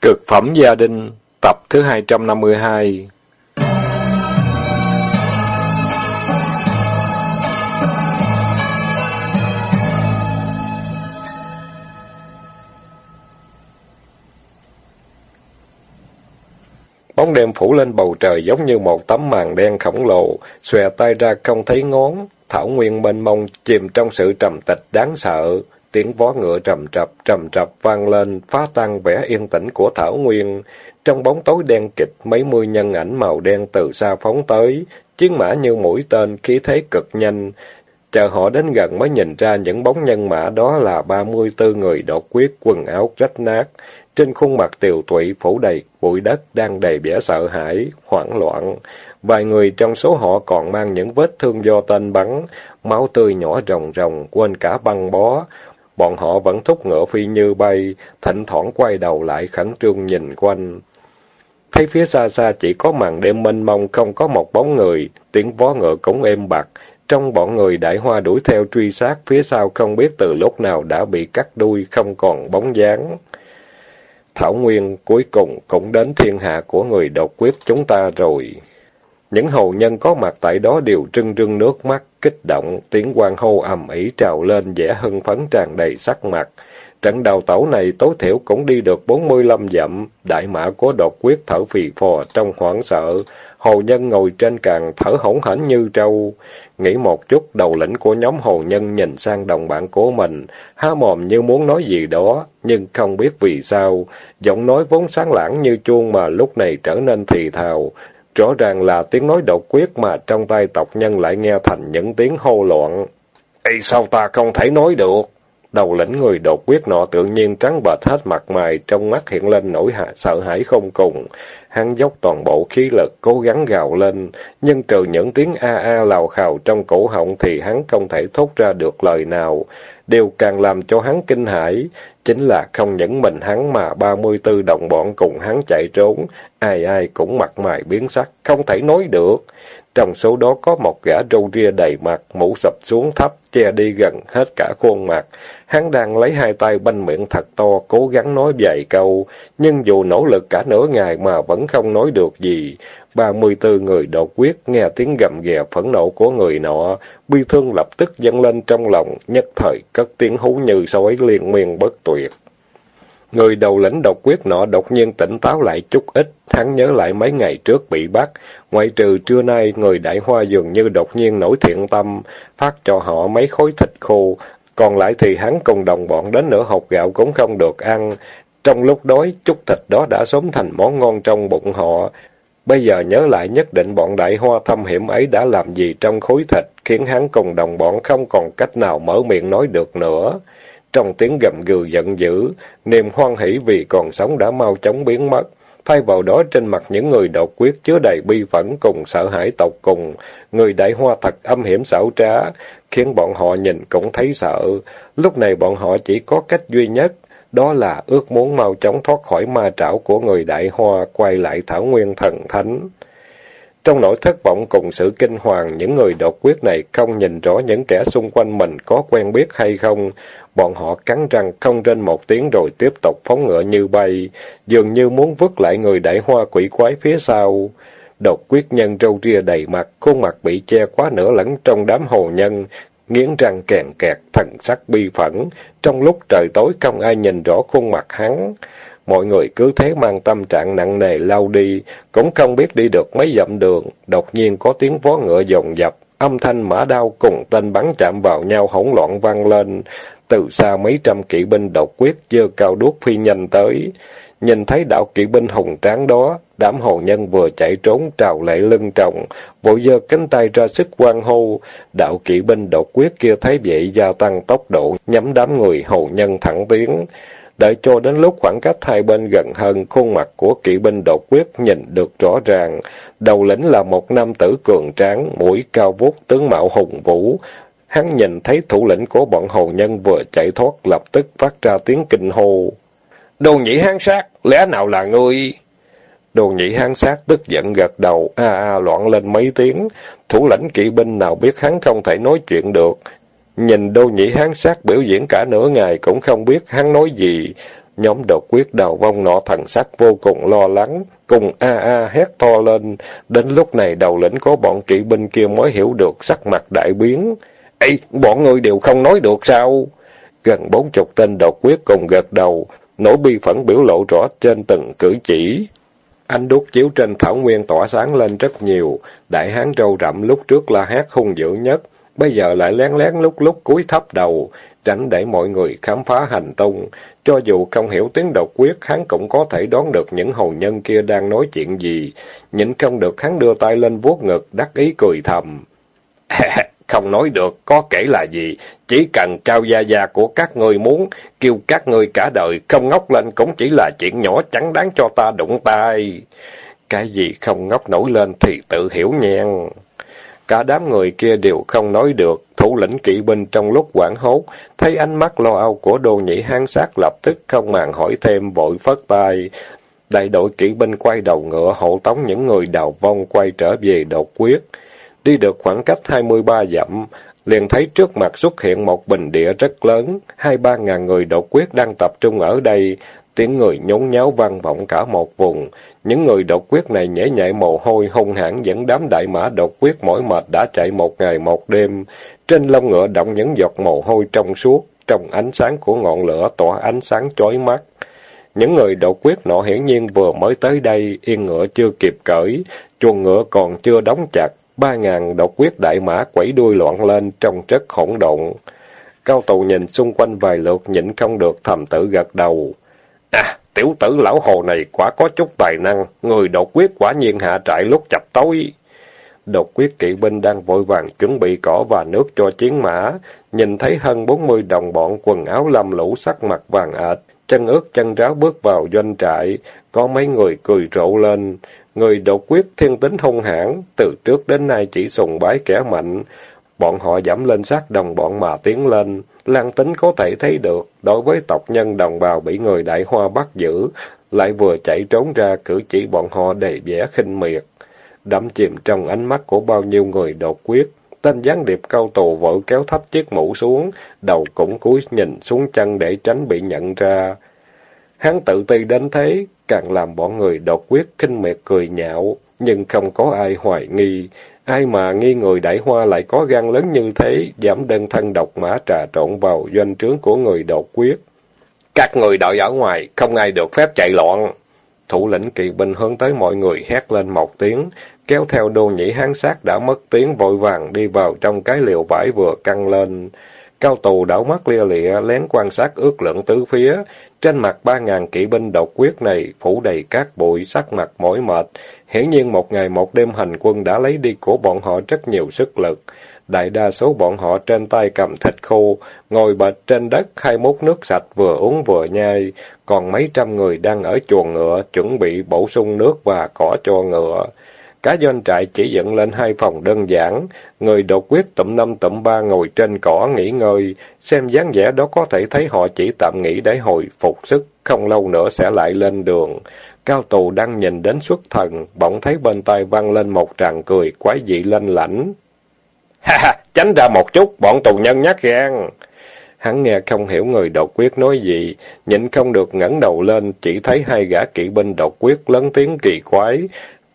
Cực phẩm gia đình, tập thứ 252 Bóng đêm phủ lên bầu trời giống như một tấm màn đen khổng lồ, xòe tay ra không thấy ngón, thảo nguyên mênh mông chìm trong sự trầm tịch đáng sợ. Tiếng vó ngựa trầm trập, trầm trập vang lên, phá tan vẻ yên tĩnh của Thảo Nguyên. Trong bóng tối đen kịch, mấy mươi nhân ảnh màu đen từ xa phóng tới, chiến mã như mũi tên, khí thế cực nhanh. Chờ họ đến gần mới nhìn ra những bóng nhân mã đó là ba mươi tư người đột quyết, quần áo rách nát. Trên khuôn mặt tiều tụy phủ đầy bụi đất đang đầy vẻ sợ hãi, hoảng loạn. Vài người trong số họ còn mang những vết thương do tên bắn, máu tươi nhỏ ròng ròng, quên cả băng bó. Bọn họ vẫn thúc ngựa phi như bay, thỉnh thoảng quay đầu lại khẩn trương nhìn quanh. Thấy phía xa xa chỉ có màn đêm mênh mông không có một bóng người, tiếng vó ngựa cũng êm bạc Trong bọn người đại hoa đuổi theo truy sát, phía sau không biết từ lúc nào đã bị cắt đuôi, không còn bóng dáng. Thảo Nguyên cuối cùng cũng đến thiên hạ của người độc quyết chúng ta rồi. Những hầu nhân có mặt tại đó đều trưng trưng nước mắt, kích động, tiếng quan hô ầm ĩ trào lên vẻ hưng phấn tràn đầy sắc mặt. Trận đầu tẩu này tối thiểu cũng đi được 45 dặm, đại mã của đột quyết thở phì phò trong hoảng sợ. Hồ nhân ngồi trên càng thở hổn hển như trâu. Nghĩ một chút, đầu lĩnh của nhóm hồ nhân nhìn sang đồng bạn của mình, há mồm như muốn nói gì đó, nhưng không biết vì sao. Giọng nói vốn sáng lãng như chuông mà lúc này trở nên thì thào. Rõ ràng là tiếng nói độc quyết mà trong tay tộc nhân lại nghe thành những tiếng hô loạn. Ê sao ta không thể nói được? Đầu lĩnh người đột quyết nọ tự nhiên trắng bệch hết mặt mày, trong mắt hiện lên nỗi hạ, sợ hãi không cùng. Hắn dốc toàn bộ khí lực, cố gắng gào lên, nhưng trừ những tiếng a a lào khào trong cổ họng thì hắn không thể thốt ra được lời nào. Điều càng làm cho hắn kinh hãi, chính là không những mình hắn mà ba mươi tư đồng bọn cùng hắn chạy trốn, ai ai cũng mặt mày biến sắc, không thể nói được. Trong số đó có một gã râu ria đầy mặt, mũ sập xuống thấp, che đi gần hết cả khuôn mặt. Hắn đang lấy hai tay banh miệng thật to, cố gắng nói vài câu, nhưng dù nỗ lực cả nửa ngày mà vẫn không nói được gì. Ba mươi tư người đột quyết nghe tiếng gầm ghè phẫn nộ của người nọ, bi thương lập tức dâng lên trong lòng, nhất thời cất tiếng hú như sói liên miên bất tuyệt. Người đầu lĩnh độc quyết nọ đột nhiên tỉnh táo lại chút ít, hắn nhớ lại mấy ngày trước bị bắt, ngoại trừ trưa nay người đại hoa dường như đột nhiên nổi thiện tâm, phát cho họ mấy khối thịt khô, còn lại thì hắn cùng đồng bọn đến nửa hộp gạo cũng không được ăn. Trong lúc đói, chút thịt đó đã sớm thành món ngon trong bụng họ. Bây giờ nhớ lại nhất định bọn đại hoa thâm hiểm ấy đã làm gì trong khối thịt, khiến hắn cùng đồng bọn không còn cách nào mở miệng nói được nữa. Trong tiếng gầm gừ giận dữ, niềm hoan hỷ vì còn sống đã mau chóng biến mất. Thay vào đó trên mặt những người độc quyết chứa đầy bi phẫn cùng sợ hãi tộc cùng. Người đại hoa thật âm hiểm xảo trá, khiến bọn họ nhìn cũng thấy sợ. Lúc này bọn họ chỉ có cách duy nhất, đó là ước muốn mau chóng thoát khỏi ma trảo của người đại hoa, quay lại thảo nguyên thần thánh. Trong nỗi thất vọng cùng sự kinh hoàng, những người đột quyết này không nhìn rõ những kẻ xung quanh mình có quen biết hay không. Bọn họ cắn răng không trên một tiếng rồi tiếp tục phóng ngựa như bay, dường như muốn vứt lại người đại hoa quỷ quái phía sau. Đột quyết nhân râu ria đầy mặt, khuôn mặt bị che quá nửa lẫn trong đám hồ nhân, nghiến răng kèn kẹt, thần sắc bi phẫn. Trong lúc trời tối không ai nhìn rõ khuôn mặt hắn. Mọi người cứ thế mang tâm trạng nặng nề lao đi, cũng không biết đi được mấy dặm đường. Đột nhiên có tiếng vó ngựa dồn dập, âm thanh mã đao cùng tên bắn chạm vào nhau hỗn loạn vang lên. Từ xa mấy trăm kỵ binh độc quyết dơ cao đuốc phi nhanh tới. Nhìn thấy đạo kỵ binh hùng tráng đó, đám hồ nhân vừa chạy trốn trào lệ lưng trọng vội giơ cánh tay ra sức quan hô. Đạo kỵ binh đột quyết kia thấy vậy gia tăng tốc độ, nhắm đám người hồ nhân thẳng tiến. Đợi cho đến lúc khoảng cách hai bên gần hơn, khuôn mặt của kỵ binh đột quyết nhìn được rõ ràng. Đầu lĩnh là một nam tử cường tráng, mũi cao vút, tướng mạo hùng vũ. Hắn nhìn thấy thủ lĩnh của bọn hồ nhân vừa chạy thoát, lập tức phát ra tiếng kinh hô. Đồ nhị hán sát, lẽ nào là ngươi? Đồ nhị hán sát tức giận gật đầu, a a loạn lên mấy tiếng. Thủ lãnh kỵ binh nào biết hắn không thể nói chuyện được, Nhìn đô nhị hán sát biểu diễn cả nửa ngày cũng không biết hắn nói gì. Nhóm đột quyết đào vong nọ thần sắc vô cùng lo lắng, cùng a a hét to lên. Đến lúc này đầu lĩnh có bọn kỵ binh kia mới hiểu được sắc mặt đại biến. Ê, bọn người đều không nói được sao? Gần bốn chục tên đột quyết cùng gật đầu, nỗi bi phẫn biểu lộ rõ trên từng cử chỉ. Anh đốt chiếu trên thảo nguyên tỏa sáng lên rất nhiều, đại hán râu rậm lúc trước la hét hung dữ nhất, bây giờ lại lén lén lúc lúc cúi thấp đầu, tránh để mọi người khám phá hành tung. Cho dù không hiểu tiếng độc quyết, hắn cũng có thể đoán được những hầu nhân kia đang nói chuyện gì. Nhịn không được hắn đưa tay lên vuốt ngực, đắc ý cười thầm. không nói được, có kể là gì, chỉ cần cao gia gia của các ngươi muốn, kêu các ngươi cả đời không ngóc lên cũng chỉ là chuyện nhỏ chẳng đáng cho ta đụng tay. Cái gì không ngóc nổi lên thì tự hiểu nhen. Cả đám người kia đều không nói được, thủ lĩnh kỵ binh trong lúc quảng hốt, thấy ánh mắt lo âu của đồ nhĩ hang sát lập tức không màng hỏi thêm vội phất tay. Đại đội kỵ binh quay đầu ngựa hộ tống những người đào vong quay trở về đột quyết. Đi được khoảng cách 23 dặm, liền thấy trước mặt xuất hiện một bình địa rất lớn, hai ba ngàn người đột quyết đang tập trung ở đây, tiếng người nhốn nháo vang vọng cả một vùng. Những người đột quyết này nhễ nhại mồ hôi hung hãn dẫn đám đại mã đột quyết mỏi mệt đã chạy một ngày một đêm. Trên lông ngựa động những giọt mồ hôi trong suốt, trong ánh sáng của ngọn lửa tỏa ánh sáng chói mắt. Những người đột quyết nọ hiển nhiên vừa mới tới đây, yên ngựa chưa kịp cởi, chuồng ngựa còn chưa đóng chặt, ba ngàn độc quyết đại mã quẩy đuôi loạn lên trong rất hỗn độn. Cao tù nhìn xung quanh vài lượt nhịn không được thầm tự gật đầu. À, tiểu tử lão hồ này quả có chút tài năng, người độc quyết quả nhiên hạ trại lúc chập tối. Độc quyết kỵ binh đang vội vàng chuẩn bị cỏ và nước cho chiến mã, nhìn thấy hơn bốn mươi đồng bọn quần áo lam lũ sắc mặt vàng ệt, chân ướt chân ráo bước vào doanh trại, có mấy người cười rộ lên. Người độc quyết thiên tính hung hãn, từ trước đến nay chỉ sùng bái kẻ mạnh. Bọn họ giảm lên sát đồng bọn mà tiến lên. Lan tính có thể thấy được, đối với tộc nhân đồng bào bị người đại hoa bắt giữ, lại vừa chạy trốn ra cử chỉ bọn họ đầy vẻ khinh miệt. Đắm chìm trong ánh mắt của bao nhiêu người đột quyết, tên gián điệp cao tù vội kéo thấp chiếc mũ xuống, đầu cũng cúi nhìn xuống chân để tránh bị nhận ra. Hắn tự ti đến thế, càng làm bọn người đột quyết khinh miệt cười nhạo, nhưng không có ai hoài nghi. Ai mà nghi người đại hoa lại có gan lớn như thế, dám đơn thân độc mã trà trộn vào doanh trướng của người đột quyết. Các người đợi ở ngoài, không ai được phép chạy loạn. Thủ lĩnh kỵ binh hướng tới mọi người hét lên một tiếng, kéo theo đô nhĩ hán sát đã mất tiếng vội vàng đi vào trong cái liều vải vừa căng lên. Cao tù đảo mắt lia lịa, lén quan sát ước lượng tứ phía. Trên mặt ba ngàn kỵ binh độc quyết này, phủ đầy cát bụi, sắc mặt mỏi mệt. Hiển nhiên một ngày một đêm hành quân đã lấy đi của bọn họ rất nhiều sức lực. Đại đa số bọn họ trên tay cầm thịt khô, ngồi bệt trên đất hai mốt nước sạch vừa uống vừa nhai. Còn mấy trăm người đang ở chuồng ngựa, chuẩn bị bổ sung nước và cỏ cho ngựa. Cả doanh trại chỉ dựng lên hai phòng đơn giản, người đột quyết tụm năm tụm ba ngồi trên cỏ nghỉ ngơi, xem dáng vẻ đó có thể thấy họ chỉ tạm nghỉ để hồi phục sức, không lâu nữa sẽ lại lên đường. Cao tù đang nhìn đến xuất thần, bỗng thấy bên tai vang lên một tràng cười quái dị lanh lãnh Ha ha, tránh ra một chút, bọn tù nhân nhát gan. Hắn nghe không hiểu người đột quyết nói gì, nhịn không được ngẩng đầu lên, chỉ thấy hai gã kỵ binh đột quyết lớn tiếng kỳ quái,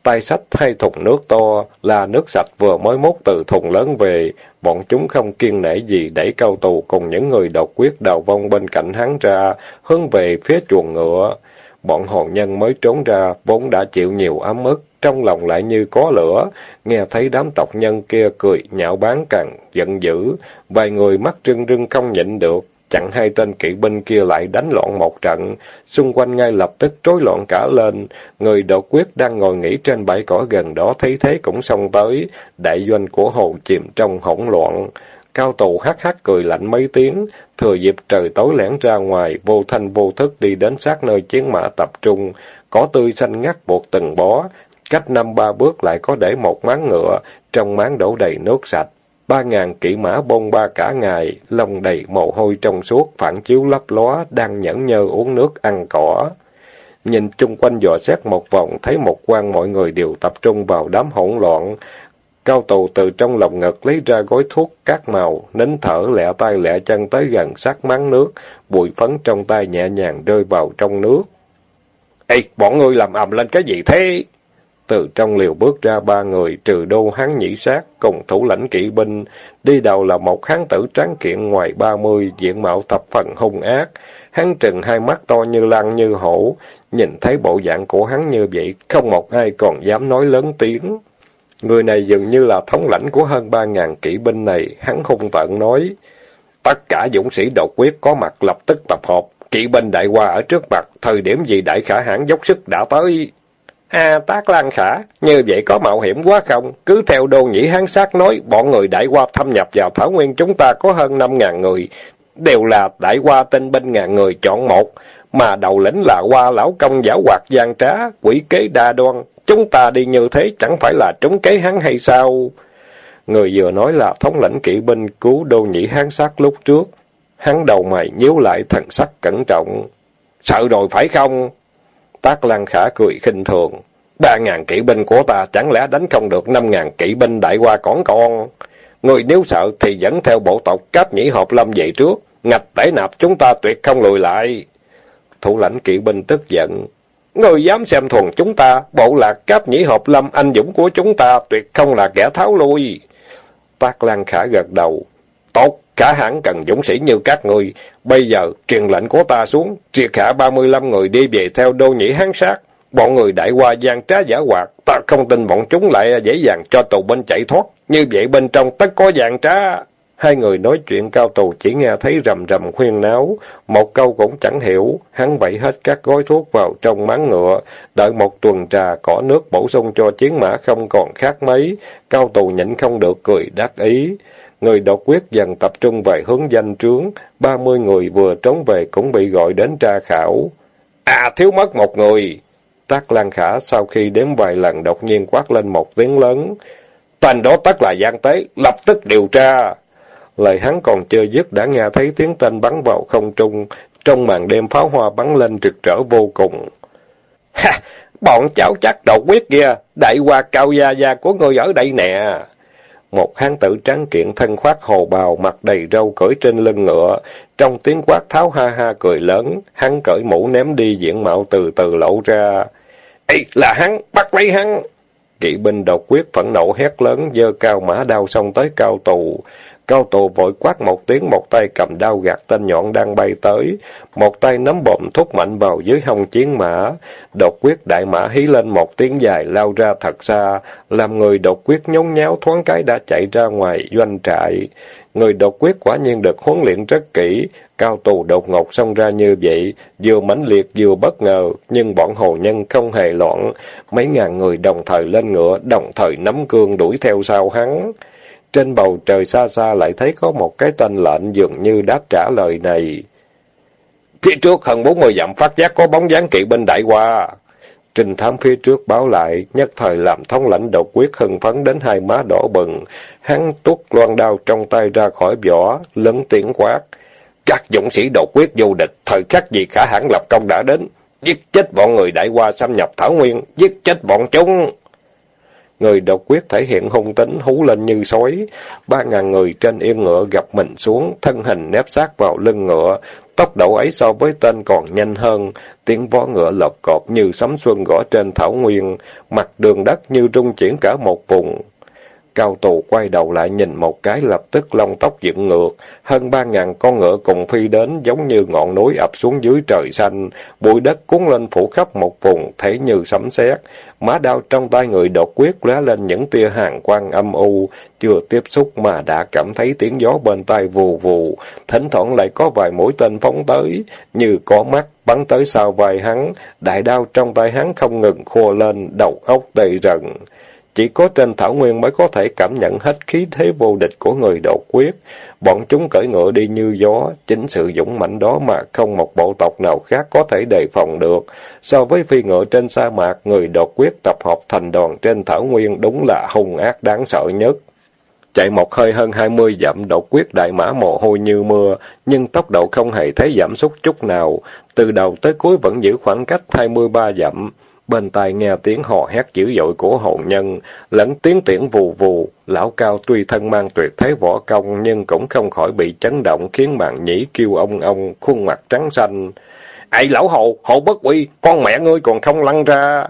tay sách hai thùng nước to, là nước sạch vừa mới múc từ thùng lớn về, bọn chúng không kiên nể gì đẩy cao tù cùng những người độc quyết đào vong bên cạnh hắn ra, hướng về phía chuồng ngựa. Bọn hồn nhân mới trốn ra, vốn đã chịu nhiều ấm ức, trong lòng lại như có lửa, nghe thấy đám tộc nhân kia cười, nhạo báng càng, giận dữ, vài người mắt rưng rưng không nhịn được, chặn hai tên kỵ binh kia lại đánh loạn một trận, xung quanh ngay lập tức rối loạn cả lên. Người đột quyết đang ngồi nghỉ trên bãi cỏ gần đó thấy thế cũng xông tới, đại doanh của hồ chìm trong hỗn loạn. Cao tù hắc hắc cười lạnh mấy tiếng, thừa dịp trời tối lẻn ra ngoài, vô thanh vô thức đi đến sát nơi chiến mã tập trung, cỏ tươi xanh ngắt buộc từng bó, cách năm ba bước lại có để một máng ngựa, trong máng đổ đầy nước sạch. Ba ngàn kỵ mã bông ba cả ngày, lông đầy mồ hôi trong suốt, phản chiếu lấp lóa, đang nhẫn nhơ uống nước ăn cỏ. Nhìn chung quanh dò xét một vòng, thấy một quan mọi người đều tập trung vào đám hỗn loạn. Cao tù từ trong lòng ngực lấy ra gói thuốc các màu, nín thở lẹ tay lẹ chân tới gần sát máng nước, bụi phấn trong tay nhẹ nhàng rơi vào trong nước. Ê, bọn ngươi làm ầm lên cái gì thế? Từ trong liều bước ra ba người, trừ đô hán nhĩ sát, cùng thủ lãnh kỵ binh. Đi đầu là một hán tử tráng kiện ngoài ba mươi, diện mạo thập phần hung ác. Hắn trừng hai mắt to như lăng như hổ, nhìn thấy bộ dạng của hắn như vậy, không một ai còn dám nói lớn tiếng. Người này dường như là thống lãnh của hơn ba ngàn kỵ binh này, hắn hung tợn nói. Tất cả dũng sĩ đột quyết có mặt lập tức tập hợp, kỵ binh đại qua ở trước mặt, thời điểm gì đại khả hãn dốc sức đã tới. À, tác lan khả, như vậy có mạo hiểm quá không? Cứ theo đô nhĩ hán sát nói, bọn người đại qua thâm nhập vào Thảo Nguyên chúng ta có hơn năm ngàn người, đều là đại qua tinh binh ngàn người chọn một, mà đầu lĩnh là qua lão công giả hoạt gian trá, quỷ kế đa đoan. Chúng ta đi như thế chẳng phải là trúng kế hắn hay sao? Người vừa nói là thống lãnh kỵ binh cứu đô nhĩ hán sát lúc trước. Hắn đầu mày nhíu lại thần sắc cẩn trọng. Sợ rồi phải không? Tác Lan Khả cười khinh thường. Ba ngàn kỵ binh của ta chẳng lẽ đánh không được năm ngàn kỵ binh đại qua cõn con. Người nếu sợ thì dẫn theo bộ tộc cáp nhĩ hợp lâm về trước. Ngạch tể nạp chúng ta tuyệt không lùi lại. Thủ lãnh kỵ binh tức giận. Người dám xem thuần chúng ta, bộ lạc cáp nhĩ hợp lâm anh dũng của chúng ta tuyệt không là kẻ tháo lui. Tác Lan Khả gật đầu. Tốt, cả hãng cần dũng sĩ như các người. Bây giờ, truyền lệnh của ta xuống, triệt hạ 35 người đi về theo đô nhĩ hán sát. Bọn người đại qua gian trá giả hoạt, ta không tin bọn chúng lại dễ dàng cho tù binh chạy thoát. Như vậy bên trong tất có gian trá. Hai người nói chuyện cao tù chỉ nghe thấy rầm rầm khuyên náo, một câu cũng chẳng hiểu, hắn vẩy hết các gói thuốc vào trong máng ngựa, đợi một tuần trà cỏ nước bổ sung cho chiến mã không còn khác mấy, cao tù nhịn không được cười đắc ý. Người đột quyết dần tập trung về hướng danh trướng, ba mươi người vừa trốn về cũng bị gọi đến tra khảo. À, thiếu mất một người! tắc Lan Khả sau khi đếm vài lần đột nhiên quát lên một tiếng lớn. Tên đó tất là gian tế, lập tức điều tra! Lời hắn còn chưa dứt đã nghe thấy tiếng tên bắn vào không trung, trong màn đêm pháo hoa bắn lên trực trở vô cùng. Ha! Bọn cháu chắc đột quyết kia, đại hoa cao gia gia của người ở đây nè. Một hán tử trắng kiện thân khoác hồ bào, mặt đầy râu cởi trên lưng ngựa. Trong tiếng quát tháo ha ha cười lớn, hắn cởi mũ ném đi diện mạo từ từ lộ ra. Ê, là hắn, bắt lấy hắn! Kỵ binh độc quyết phẫn nộ hét lớn, dơ cao mã đao xông tới cao tù. Cao tù vội quát một tiếng, một tay cầm đao gạt tên nhọn đang bay tới, một tay nắm bộm thúc mạnh vào dưới hông chiến mã. Đột quyết đại mã hí lên một tiếng dài lao ra thật xa, làm người đột quyết nhốn nháo thoáng cái đã chạy ra ngoài doanh trại. Người đột quyết quả nhiên được huấn luyện rất kỹ, cao tù đột ngột xông ra như vậy, vừa mãnh liệt vừa bất ngờ, nhưng bọn hồ nhân không hề loạn. Mấy ngàn người đồng thời lên ngựa, đồng thời nắm cương đuổi theo sau hắn. Trên bầu trời xa xa lại thấy có một cái tên lệnh dường như đáp trả lời này. Phía trước hơn bốn mươi dặm phát giác có bóng dáng kỵ binh đại qua. Trình thám phía trước báo lại, nhất thời làm thống lãnh độc quyết hưng phấn đến hai má đỏ bừng. Hắn tuốt loan đao trong tay ra khỏi vỏ, lớn tiếng quát. Các dũng sĩ độc quyết vô địch, thời khắc gì khả hãn lập công đã đến. Giết chết bọn người đại qua xâm nhập Thảo Nguyên, giết chết bọn chúng. Người độc quyết thể hiện hung tính hú lên như sói. Ba ngàn người trên yên ngựa gặp mình xuống, thân hình nép sát vào lưng ngựa. Tốc độ ấy so với tên còn nhanh hơn. Tiếng vó ngựa lộc cộp như sấm xuân gõ trên thảo nguyên. Mặt đường đất như trung chuyển cả một vùng. Cao tù quay đầu lại nhìn một cái lập tức lông tóc dựng ngược, hơn ba ngàn con ngựa cùng phi đến giống như ngọn núi ập xuống dưới trời xanh, bụi đất cuốn lên phủ khắp một vùng, thấy như sấm sét. Má đao trong tay người đột quyết lóe lên những tia hàng quang âm u, chưa tiếp xúc mà đã cảm thấy tiếng gió bên tai vù vù, thỉnh thoảng lại có vài mũi tên phóng tới, như có mắt bắn tới sau vai hắn, đại đao trong tay hắn không ngừng khô lên, đầu óc đầy rần. Chỉ có trên thảo nguyên mới có thể cảm nhận hết khí thế vô địch của người đột quyết. Bọn chúng cởi ngựa đi như gió, chính sự dũng mạnh đó mà không một bộ tộc nào khác có thể đề phòng được. So với phi ngựa trên sa mạc, người đột quyết tập hợp thành đoàn trên thảo nguyên đúng là hung ác đáng sợ nhất. Chạy một hơi hơn hai mươi dặm đột quyết đại mã mồ hôi như mưa, nhưng tốc độ không hề thấy giảm sút chút nào. Từ đầu tới cuối vẫn giữ khoảng cách hai mươi ba dặm. Bên tai nghe tiếng hò hét dữ dội của hồn nhân, lẫn tiếng tiễn vù vù. Lão cao tuy thân mang tuyệt thế võ công, nhưng cũng không khỏi bị chấn động, khiến mạng nhĩ kêu ông ông, khuôn mặt trắng xanh. Ây lão hồ, hồ bất quy, con mẹ ngươi còn không lăn ra.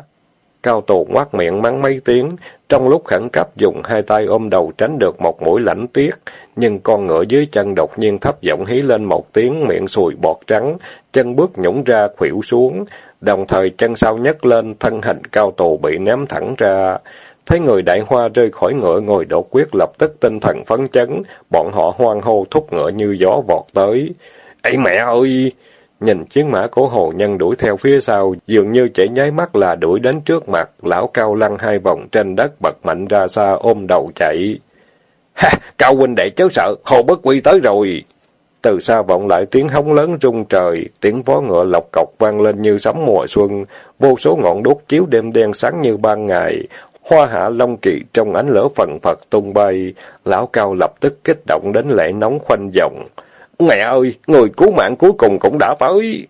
Cao tù quát miệng mắng mấy tiếng, trong lúc khẩn cấp dùng hai tay ôm đầu tránh được một mũi lãnh tiết, nhưng con ngựa dưới chân đột nhiên thấp giọng hí lên một tiếng miệng sùi bọt trắng, chân bước nhũng ra khuỷu xuống, đồng thời chân sau nhấc lên, thân hình cao tù bị ném thẳng ra. Thấy người đại hoa rơi khỏi ngựa ngồi đột quyết lập tức tinh thần phấn chấn, bọn họ hoang hô thúc ngựa như gió vọt tới. Ây mẹ ơi! Nhìn chiến mã của hồ nhân đuổi theo phía sau, dường như chỉ nháy mắt là đuổi đến trước mặt, lão cao lăn hai vòng trên đất bật mạnh ra xa ôm đầu chạy. Ha! Cao huynh đệ chớ sợ, hồ bất quy tới rồi! Từ xa vọng lại tiếng hống lớn rung trời, tiếng vó ngựa lọc cọc vang lên như sấm mùa xuân, vô số ngọn đốt chiếu đêm đen sáng như ban ngày, hoa hạ long kỳ trong ánh lửa phần phật tung bay, lão cao lập tức kích động đến lệ nóng khoanh vòng. Mẹ ơi, người cứu mạng cuối cùng cũng đã tới.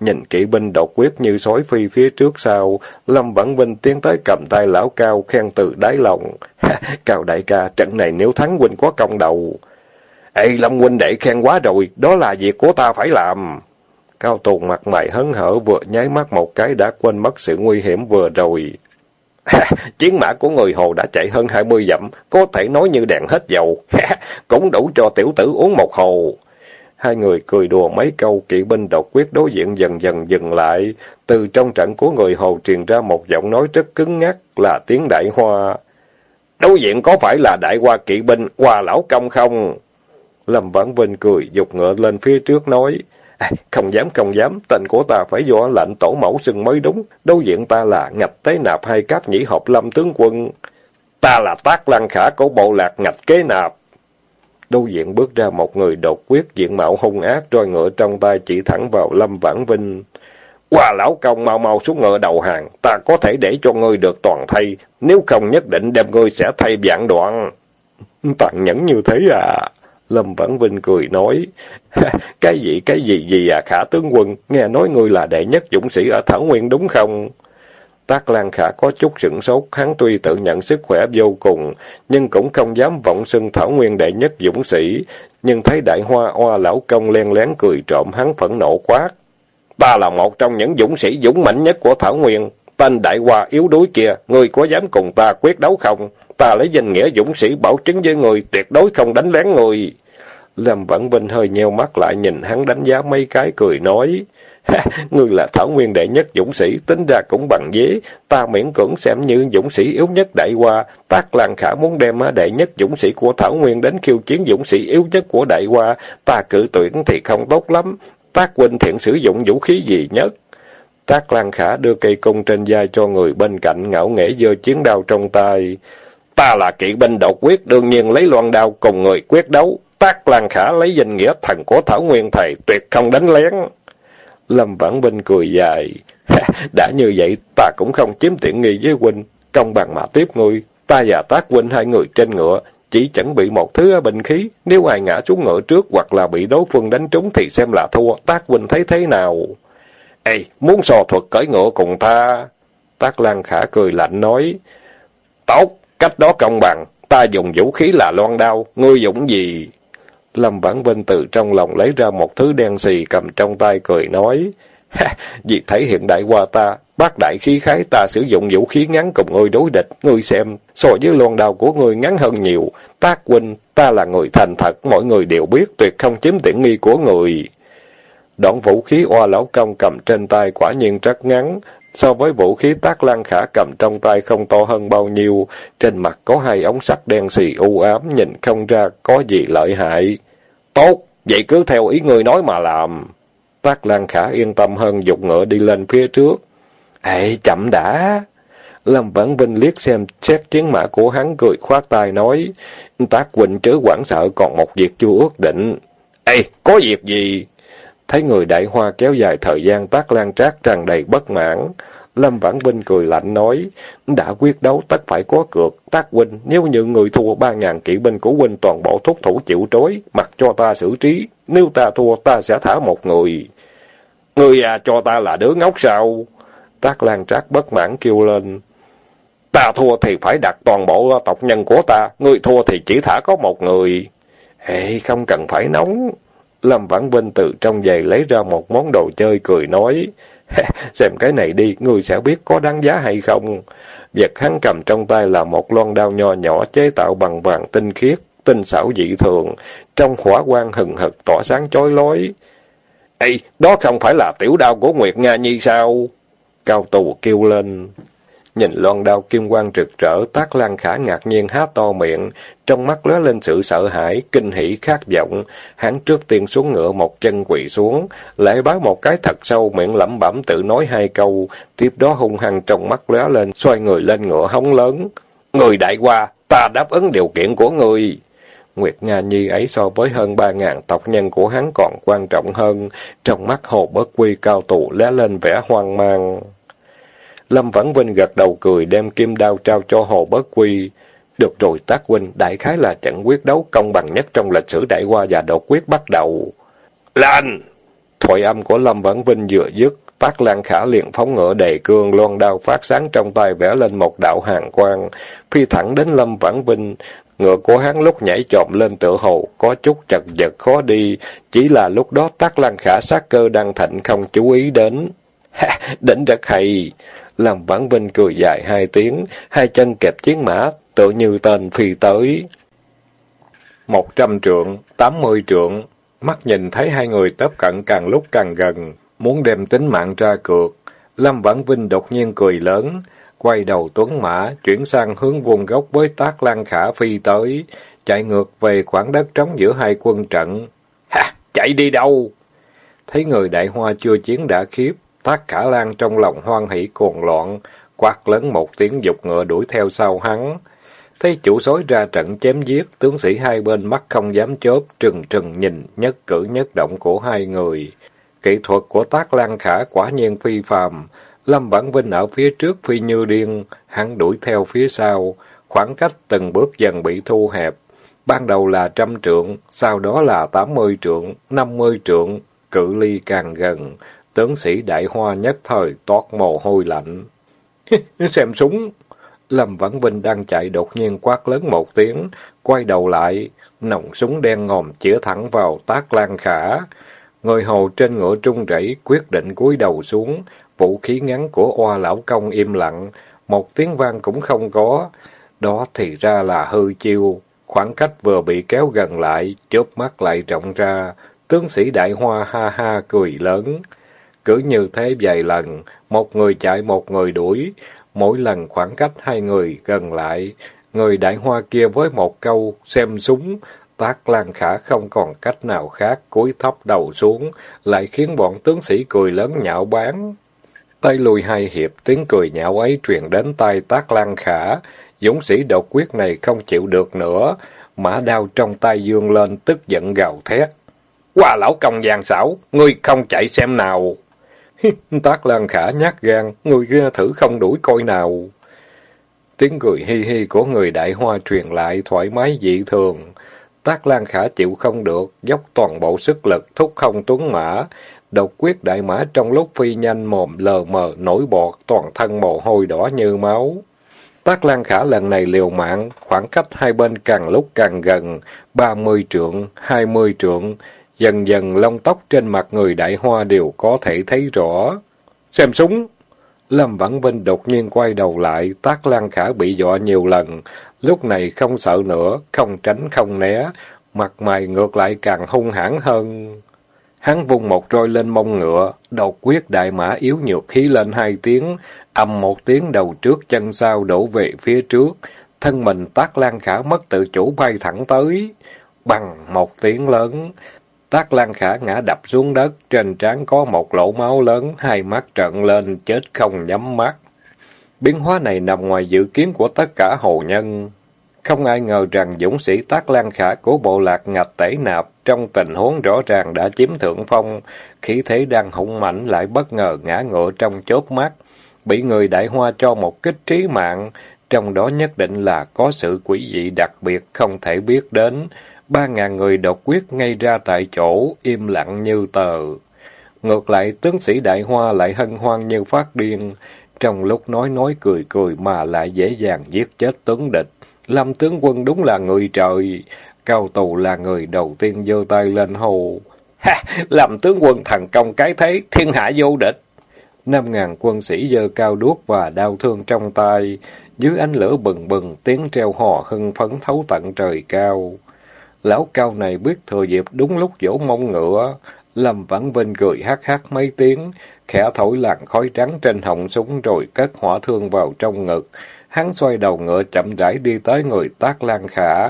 Nhìn kỵ binh đột quyết như sói phi phía trước sau, Lâm Vãn Vinh tiến tới cầm tay lão cao khen từ đáy lòng. Cao đại ca, trận này nếu thắng huynh có công đầu. Ê, Lâm huynh đệ khen quá rồi, đó là việc của ta phải làm. Cao Tùng mặt mày hấn hở vừa nháy mắt một cái đã quên mất sự nguy hiểm vừa rồi. Chiến mã của người Hồ đã chạy hơn hai mươi dặm, có thể nói như đèn hết dầu. Cũng đủ cho tiểu tử uống một hồ. Hai người cười đùa mấy câu, kỵ binh độc quyết đối diện dần dần dừng lại. Từ trong trận của người Hồ truyền ra một giọng nói rất cứng ngắc là tiếng đại hoa. Đối diện có phải là đại hoa kỵ binh, hoa lão công không? Lâm Vãn Vinh cười, dục ngựa lên phía trước nói. À, không dám không dám, tên của ta phải do lệnh tổ mẫu xưng mới đúng. Đối diện ta là ngạch tế nạp hay cáp nhĩ hợp lâm tướng quân. Ta là tác lăng khả của bộ lạc ngạch kế nạp. Đô diện bước ra một người đột quyết diện mạo hung ác, roi ngựa trong tay chỉ thẳng vào Lâm Vãn Vinh. Qua lão công mau mau xuống ngựa đầu hàng, ta có thể để cho ngươi được toàn thay, nếu không nhất định đem ngươi sẽ thay vạn đoạn. Tàn nhẫn như thế à? Lâm Vãn Vinh cười nói, cái gì cái gì gì à khả tướng quân, nghe nói ngươi là đệ nhất dũng sĩ ở Thảo Nguyên đúng không? Tác Lan Khả có chút sửng sốt, hắn tuy tự nhận sức khỏe vô cùng, nhưng cũng không dám vọng xưng Thảo Nguyên đệ nhất dũng sĩ, nhưng thấy đại hoa oa lão công len lén cười trộm hắn phẫn nộ quát. Ta là một trong những dũng sĩ dũng mãnh nhất của Thảo Nguyên, tên đại hoa yếu đuối kia, ngươi có dám cùng ta quyết đấu không? Ta lấy danh nghĩa dũng sĩ bảo chứng với người, tuyệt đối không đánh lén người. Lâm Vãn Vinh hơi nheo mắt lại nhìn hắn đánh giá mấy cái cười nói. ngươi là Thảo Nguyên đệ nhất dũng sĩ, tính ra cũng bằng dế. Ta miễn cưỡng xem như dũng sĩ yếu nhất đại hoa. Tác Lan Khả muốn đem đệ nhất dũng sĩ của Thảo Nguyên đến khiêu chiến dũng sĩ yếu nhất của đại hoa. Ta cử tuyển thì không tốt lắm. Tác huynh thiện sử dụng vũ khí gì nhất? Tác Lan Khả đưa cây cung trên vai cho người bên cạnh ngạo nghễ giơ chiến đao trong tay. Ta là kỵ binh độc quyết, đương nhiên lấy loan đao cùng người quyết đấu. Tác Lan Khả lấy danh nghĩa thần của Thảo Nguyên thầy, tuyệt không đánh lén. Lâm Vãn Vinh cười dài. Đã như vậy, ta cũng không chiếm tiện nghi với huynh. Công bằng mà tiếp ngươi, ta và tác huynh hai người trên ngựa, chỉ chuẩn bị một thứ bình khí. Nếu ai ngã xuống ngựa trước hoặc là bị đối phương đánh trúng thì xem là thua. Tác huynh thấy thế nào? Ê, muốn so thuật cởi ngựa cùng ta? Tác Lan Khả cười lạnh nói. Tốt, cách đó công bằng. Ta dùng vũ khí là loan đao, ngươi dùng gì? Lâm Vãn Vinh từ trong lòng lấy ra một thứ đen xì cầm trong tay cười nói. Việc thể hiện đại qua ta, bác đại khí khái ta sử dụng vũ khí ngắn cùng ngươi đối địch, ngươi xem, so với loan đao của ngươi ngắn hơn nhiều. Tác huynh, ta là người thành thật, mọi người đều biết, tuyệt không chiếm tiện nghi của người. Đoạn vũ khí oa lão công cầm trên tay quả nhiên rất ngắn, so với vũ khí tác lan khả cầm trong tay không to hơn bao nhiêu, trên mặt có hai ống sắt đen xì u ám, nhìn không ra có gì lợi hại. Tốt, vậy cứ theo ý người nói mà làm. Tác Lan Khả yên tâm hơn dục ngựa đi lên phía trước. Ê, chậm đã. Lâm Vãn Vinh liếc xem xét chiến mã của hắn cười khoát tay nói. Tác Quỳnh chớ quảng sợ còn một việc chưa ước định. Ê, có việc gì? Thấy người đại hoa kéo dài thời gian tác lan trác tràn đầy bất mãn. Lâm Vãn Vinh cười lạnh nói, đã quyết đấu tất phải có cược, tác huynh, nếu như người thua ba ngàn kỵ binh của huynh toàn bộ thúc thủ chịu trói, mặc cho ta xử trí, nếu ta thua ta sẽ thả một người. Người à cho ta là đứa ngốc sao? Tác Lan Trác bất mãn kêu lên. Ta thua thì phải đặt toàn bộ tộc nhân của ta, người thua thì chỉ thả có một người. Ê, không cần phải nóng. Lâm Vãn Vinh từ trong giày lấy ra một món đồ chơi cười nói. Xem cái này đi, ngươi sẽ biết có đáng giá hay không. Vật hắn cầm trong tay là một loan đao nho nhỏ chế tạo bằng vàng tinh khiết, tinh xảo dị thường, trong hỏa quang hừng hực tỏa sáng chói lói. Ê, đó không phải là tiểu đao của Nguyệt Nga Nhi sao? Cao tù kêu lên. Nhìn loan đao kim quang rực rỡ tác lan khả ngạc nhiên há to miệng, trong mắt lóe lên sự sợ hãi, kinh hỉ, khát vọng. Hắn trước tiên xuống ngựa một chân quỳ xuống, lễ bái một cái thật sâu miệng lẩm bẩm tự nói hai câu, tiếp đó hung hăng trong mắt lóe lên, xoay người lên ngựa hống lớn. Người đại qua, ta đáp ứng điều kiện của người. Nguyệt Nga Nhi ấy so với hơn ba ngàn tộc nhân của hắn còn quan trọng hơn, trong mắt hồ bất quy cao tù lé lên vẻ hoang mang. Lâm Vãn Vinh gật đầu cười đem kim đao trao cho Hồ Bất Quy. Được rồi tác huynh, đại khái là trận quyết đấu công bằng nhất trong lịch sử đại qua và đột quyết bắt đầu. Lên! Thoại âm của Lâm Vãn Vinh vừa dứt, tác lan khả liền phóng ngựa đầy cương loan đao phát sáng trong tay vẽ lên một đạo hàng quang, phi thẳng đến Lâm Vãn Vinh. Ngựa của hắn lúc nhảy trộm lên tựa hồ, có chút chật vật khó đi, chỉ là lúc đó tác lan khả sát cơ đang thịnh không chú ý đến. Ha, đỉnh rất hay! Làm Vãn Vinh cười dài hai tiếng, hai chân kẹp chiến mã, tự như tên phi tới. Một trăm trượng, tám mươi trượng, mắt nhìn thấy hai người tấp cận càng lúc càng gần, muốn đem tính mạng ra cược. Lâm Vãn Vinh đột nhiên cười lớn, quay đầu tuấn mã, chuyển sang hướng vuông gốc với tác lan khả phi tới, chạy ngược về khoảng đất trống giữa hai quân trận. Ha! Chạy đi đâu? Thấy người đại hoa chưa chiến đã khiếp, Tác khả lan trong lòng hoan hỷ cuồng loạn, quát lớn một tiếng dục ngựa đuổi theo sau hắn. Thấy chủ sói ra trận chém giết, tướng sĩ hai bên mắt không dám chớp, trừng trừng nhìn, nhất cử nhất động của hai người. Kỹ thuật của tác lan khả quả nhiên phi phàm. Lâm Bản Vinh ở phía trước phi như điên, hắn đuổi theo phía sau, khoảng cách từng bước dần bị thu hẹp. Ban đầu là trăm trượng, sau đó là tám mươi trượng, năm mươi trượng, cự ly càng gần, Tướng sĩ đại hoa nhất thời toát mồ hôi lạnh. Xem súng! Lâm Vãn Vinh đang chạy đột nhiên quát lớn một tiếng, quay đầu lại, nòng súng đen ngòm chĩa thẳng vào tác lan khả. Người hầu trên ngựa trung rẩy quyết định cúi đầu xuống, vũ khí ngắn của oa lão công im lặng, một tiếng vang cũng không có. Đó thì ra là hư chiêu, khoảng cách vừa bị kéo gần lại, chớp mắt lại rộng ra, tướng sĩ đại hoa ha ha cười lớn. Cứ như thế vài lần, một người chạy một người đuổi, mỗi lần khoảng cách hai người gần lại, người đại hoa kia với một câu xem súng, tác lan khả không còn cách nào khác cúi thấp đầu xuống, lại khiến bọn tướng sĩ cười lớn nhạo báng. Tay lùi hai hiệp, tiếng cười nhạo ấy truyền đến tay tác lan khả, dũng sĩ độc quyết này không chịu được nữa, mã đao trong tay dương lên tức giận gào thét. Qua lão công giàn xảo, ngươi không chạy xem nào. Tác Lan Khả nhát gan, người kia thử không đuổi coi nào. Tiếng cười hi hi của người đại hoa truyền lại thoải mái dị thường. Tác Lan Khả chịu không được, dốc toàn bộ sức lực thúc không tuấn mã. Độc quyết đại mã trong lúc phi nhanh mồm lờ mờ, nổi bọt, toàn thân mồ hôi đỏ như máu. Tác Lan Khả lần này liều mạng, khoảng cách hai bên càng lúc càng gần, ba mươi trượng, hai mươi trượng, Dần dần lông tóc trên mặt người đại hoa đều có thể thấy rõ. Xem súng! Lâm Vãn Vinh đột nhiên quay đầu lại, tác lan khả bị dọa nhiều lần. Lúc này không sợ nữa, không tránh không né, mặt mày ngược lại càng hung hãn hơn. Hắn vung một roi lên mông ngựa, đột quyết đại mã yếu nhược khí lên hai tiếng, ầm một tiếng đầu trước chân sau đổ về phía trước, thân mình tác lan khả mất tự chủ bay thẳng tới. Bằng một tiếng lớn, Tác Lan Khả ngã đập xuống đất, trên trán có một lỗ máu lớn, hai mắt trợn lên, chết không nhắm mắt. Biến hóa này nằm ngoài dự kiến của tất cả hồ nhân. Không ai ngờ rằng dũng sĩ Tác Lan Khả của bộ lạc ngạch Tẩy nạp trong tình huống rõ ràng đã chiếm thượng phong, khí thế đang hùng mạnh lại bất ngờ ngã ngựa trong chốt mắt, bị người đại hoa cho một kích trí mạng, trong đó nhất định là có sự quỷ dị đặc biệt không thể biết đến, ba ngàn người đột quyết ngay ra tại chỗ, im lặng như tờ. Ngược lại, tướng sĩ Đại Hoa lại hân hoan như phát điên. Trong lúc nói nói cười cười mà lại dễ dàng giết chết tướng địch. Lâm tướng quân đúng là người trời. Cao tù là người đầu tiên giơ tay lên hô. Ha! Lâm tướng quân thành công cái thế, thiên hạ vô địch. Năm ngàn quân sĩ giơ cao đuốc và đau thương trong tay. Dưới ánh lửa bừng bừng, tiếng treo hò hưng phấn thấu tận trời cao. Lão cao này biết thừa dịp đúng lúc dỗ mông ngựa. Lâm Vãn Vinh cười hát hát mấy tiếng, khẽ thổi làn khói trắng trên họng súng rồi cất hỏa thương vào trong ngực. Hắn xoay đầu ngựa chậm rãi đi tới người tác lan khả,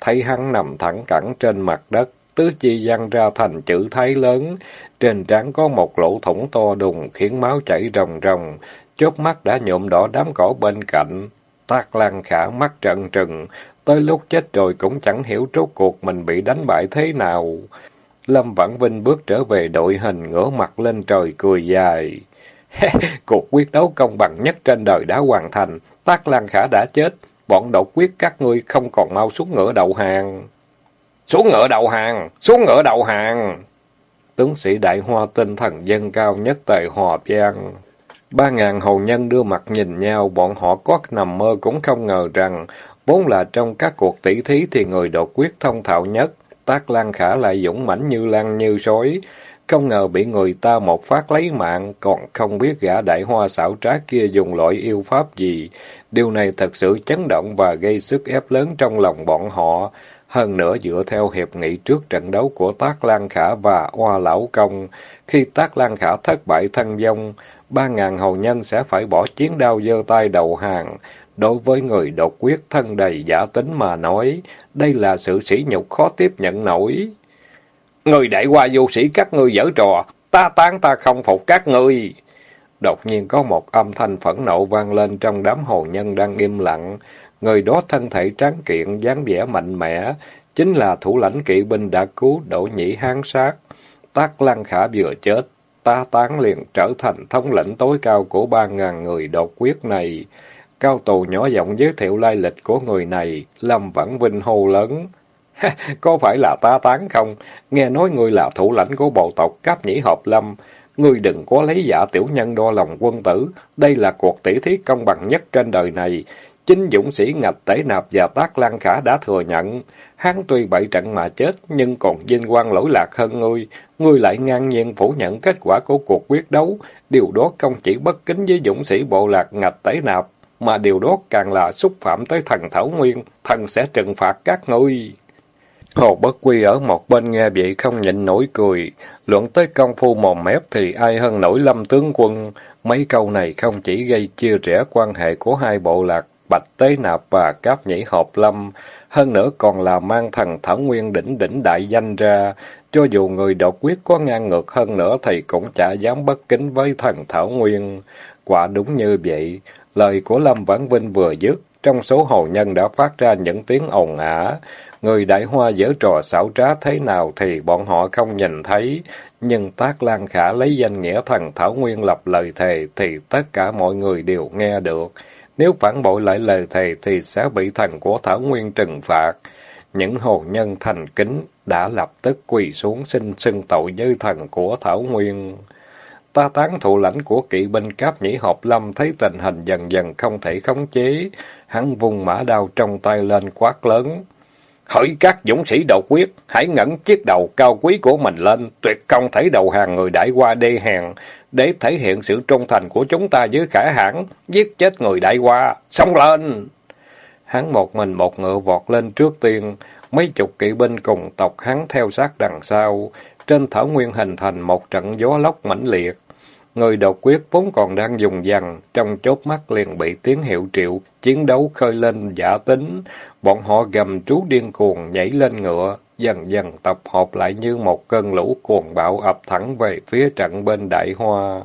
thấy hắn nằm thẳng cẳng trên mặt đất, tứ chi dăng ra thành chữ thái lớn, trên trán có một lỗ thủng to đùng khiến máu chảy ròng ròng, chốt mắt đã nhuộm đỏ đám cỏ bên cạnh. Tác lan khả mắt trận trừng, tới lúc chết rồi cũng chẳng hiểu rốt cuộc mình bị đánh bại thế nào. Lâm Vãn Vinh bước trở về đội hình, ngửa mặt lên trời cười dài. Cuộc quyết đấu công bằng nhất trên đời đã hoàn thành, Tác Lan Khả đã chết, bọn độc quyết các ngươi không còn mau xuống ngựa đầu hàng. Xuống ngựa đầu hàng! Xuống ngựa đầu hàng! Tướng sĩ đại hoa tinh thần dân cao nhất tại Hòa Giang. Ba ngàn hầu nhân đưa mặt nhìn nhau, bọn họ có nằm mơ cũng không ngờ rằng, vốn là trong các cuộc tỷ thí thì người đột quyết thông thạo nhất, Tác Lan Khả lại dũng mãnh như lan như sói, không ngờ bị người ta một phát lấy mạng, còn không biết gã đại hoa xảo trá kia dùng loại yêu pháp gì. Điều này thật sự chấn động và gây sức ép lớn trong lòng bọn họ. Hơn nữa dựa theo hiệp nghị trước trận đấu của Tác Lan Khả và Hoa Lão Công, khi Tác Lan Khả thất bại thân vong, ba ngàn hầu nhân sẽ phải bỏ chiến đao giơ tay đầu hàng. Đối với người độc quyết thân đầy giả tính mà nói, đây là sự sỉ nhục khó tiếp nhận nổi. Người đại qua vô sĩ các ngươi dở trò, ta tán ta không phục các ngươi. Đột nhiên có một âm thanh phẫn nộ vang lên trong đám hồ nhân đang im lặng. Người đó thân thể tráng kiện, dáng vẻ mạnh mẽ, chính là thủ lãnh kỵ binh đã cứu Đỗ Nhĩ Hán sát. Tác Lăng Khả vừa chết, ta tán liền trở thành thống lĩnh tối cao của ba ngàn người đột quyết này. Cao tù nhỏ giọng giới thiệu lai lịch của người này, Lâm Vãn Vinh hô lớn. có phải là ta tán không? Nghe nói ngươi là thủ lãnh của bộ tộc Cáp Nhĩ Hợp Lâm. Ngươi đừng có lấy giả tiểu nhân đo lòng quân tử. Đây là cuộc tỷ thí công bằng nhất trên đời này. Chính dũng sĩ ngạch Tế nạp và tác lan khả đã thừa nhận. Hắn tuy bậy trận mà chết, nhưng còn vinh quang lỗi lạc hơn ngươi. Ngươi lại ngang nhiên phủ nhận kết quả của cuộc quyết đấu. Điều đó không chỉ bất kính với dũng sĩ bộ lạc ngạch Tế nạp, mà điều đó càng là xúc phạm tới thần Thảo Nguyên, thần sẽ trừng phạt các ngươi. Hồ Bất Quy ở một bên nghe vậy không nhịn nổi cười, luận tới công phu mồm mép thì ai hơn nổi lâm tướng quân. Mấy câu này không chỉ gây chia rẽ quan hệ của hai bộ lạc Bạch Tế Nạp và Cáp Nhĩ Hợp Lâm, hơn nữa còn là mang thần Thảo Nguyên đỉnh đỉnh đại danh ra. Cho dù người độc quyết có ngang ngược hơn nữa thì cũng chả dám bất kính với thần Thảo Nguyên. Quả đúng như vậy, lời của Lâm Vãn Vinh vừa dứt, trong số hồ nhân đã phát ra những tiếng ồn ả. Người đại hoa dở trò xảo trá thế nào thì bọn họ không nhìn thấy, nhưng Tác Lan Khả lấy danh nghĩa thần Thảo Nguyên lập lời thề thì tất cả mọi người đều nghe được. Nếu phản bội lại lời thề thì sẽ bị thần của Thảo Nguyên trừng phạt. Những hồ nhân thành kính đã lập tức quỳ xuống xin xưng tội với thần của Thảo Nguyên. Ta tán thụ lãnh của kỵ binh cáp nhĩ hộp lâm thấy tình hình dần dần không thể khống chế. Hắn vùng mã đao trong tay lên quát lớn. Hỡi các dũng sĩ đầu quyết, hãy ngẩng chiếc đầu cao quý của mình lên, tuyệt không thể đầu hàng người đại qua đê hèn, để thể hiện sự trung thành của chúng ta với khả hãn, giết chết người đại qua, xông lên! Hắn một mình một ngựa vọt lên trước tiên, mấy chục kỵ binh cùng tộc hắn theo sát đằng sau, trên thảo nguyên hình thành một trận gió lốc mãnh liệt. Người độc quyết vốn còn đang dùng dằn, trong chốt mắt liền bị tiếng hiệu triệu, chiến đấu khơi lên giả tính. Bọn họ gầm trú điên cuồng, nhảy lên ngựa, dần dần tập hợp lại như một cơn lũ cuồng bạo ập thẳng về phía trận bên đại hoa.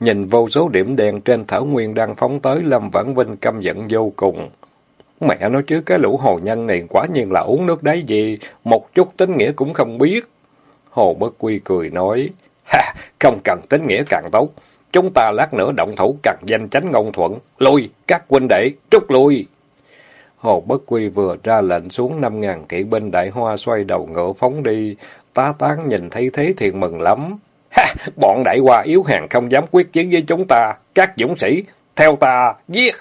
Nhìn vô số điểm đen trên thảo nguyên đang phóng tới, Lâm Vãn Vinh căm giận vô cùng. Mẹ nói chứ cái lũ hồ nhân này quả nhiên là uống nước đáy gì, một chút tính nghĩa cũng không biết. Hồ Bất Quy cười nói, Ha, không cần tính nghĩa càng tốt. Chúng ta lát nữa động thủ càng danh chánh ngôn thuận. Lui, các huynh đệ, trút lui. Hồ Bất Quy vừa ra lệnh xuống năm ngàn kỵ binh đại hoa xoay đầu ngựa phóng đi. Tá tán nhìn thấy thế thì mừng lắm. Ha, bọn đại hoa yếu hàng không dám quyết chiến với chúng ta. Các dũng sĩ, theo ta, giết!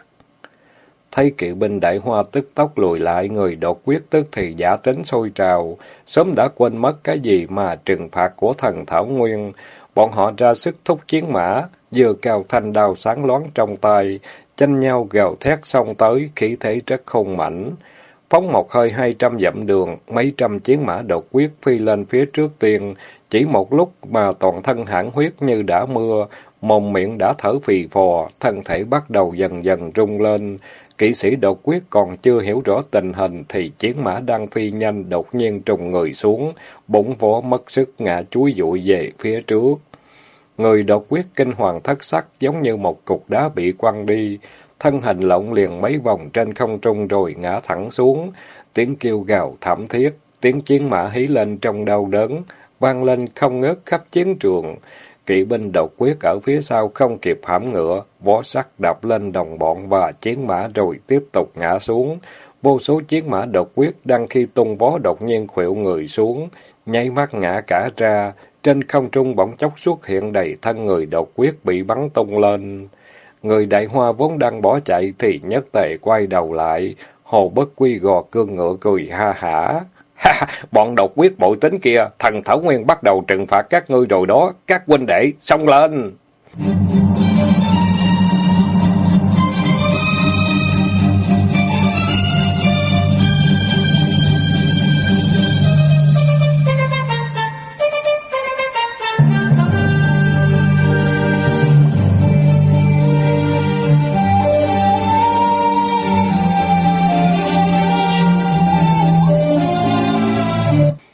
Thấy kỵ binh đại hoa tức tốc lùi lại, người đột quyết tức thì giả tính sôi trào, sớm đã quên mất cái gì mà trừng phạt của thần Thảo Nguyên. Bọn họ ra sức thúc chiến mã, vừa cao thanh đao sáng loáng trong tay, tranh nhau gào thét xông tới, khí thế rất không mạnh Phóng một hơi hai trăm dặm đường, mấy trăm chiến mã đột quyết phi lên phía trước tiên, chỉ một lúc mà toàn thân hãn huyết như đã mưa, mồm miệng đã thở phì phò, thân thể bắt đầu dần dần rung lên. Kỵ sĩ độc quyết còn chưa hiểu rõ tình hình thì chiến mã đang phi nhanh đột nhiên trùng người xuống, bỗng vó mất sức ngã chuối dụi về phía trước. Người độc quyết kinh hoàng thất sắc giống như một cục đá bị quăng đi, thân hình lộn liền mấy vòng trên không trung rồi ngã thẳng xuống, tiếng kêu gào thảm thiết, tiếng chiến mã hí lên trong đau đớn, vang lên không ngớt khắp chiến trường. Kỵ binh độc quyết ở phía sau không kịp hãm ngựa, vó sắt đập lên đồng bọn và chiến mã rồi tiếp tục ngã xuống. Vô số chiến mã độc quyết đang khi tung vó đột nhiên khuỵu người xuống, nháy mắt ngã cả ra, trên không trung bỗng chốc xuất hiện đầy thân người độc quyết bị bắn tung lên. Người đại hoa vốn đang bỏ chạy thì nhất tề quay đầu lại, hồ bất quy gò cương ngựa cười ha hả. Ha, bọn độc quyết bội tính kia, thần Thảo Nguyên bắt đầu trừng phạt các ngươi rồi đó, các huynh đệ, xông lên!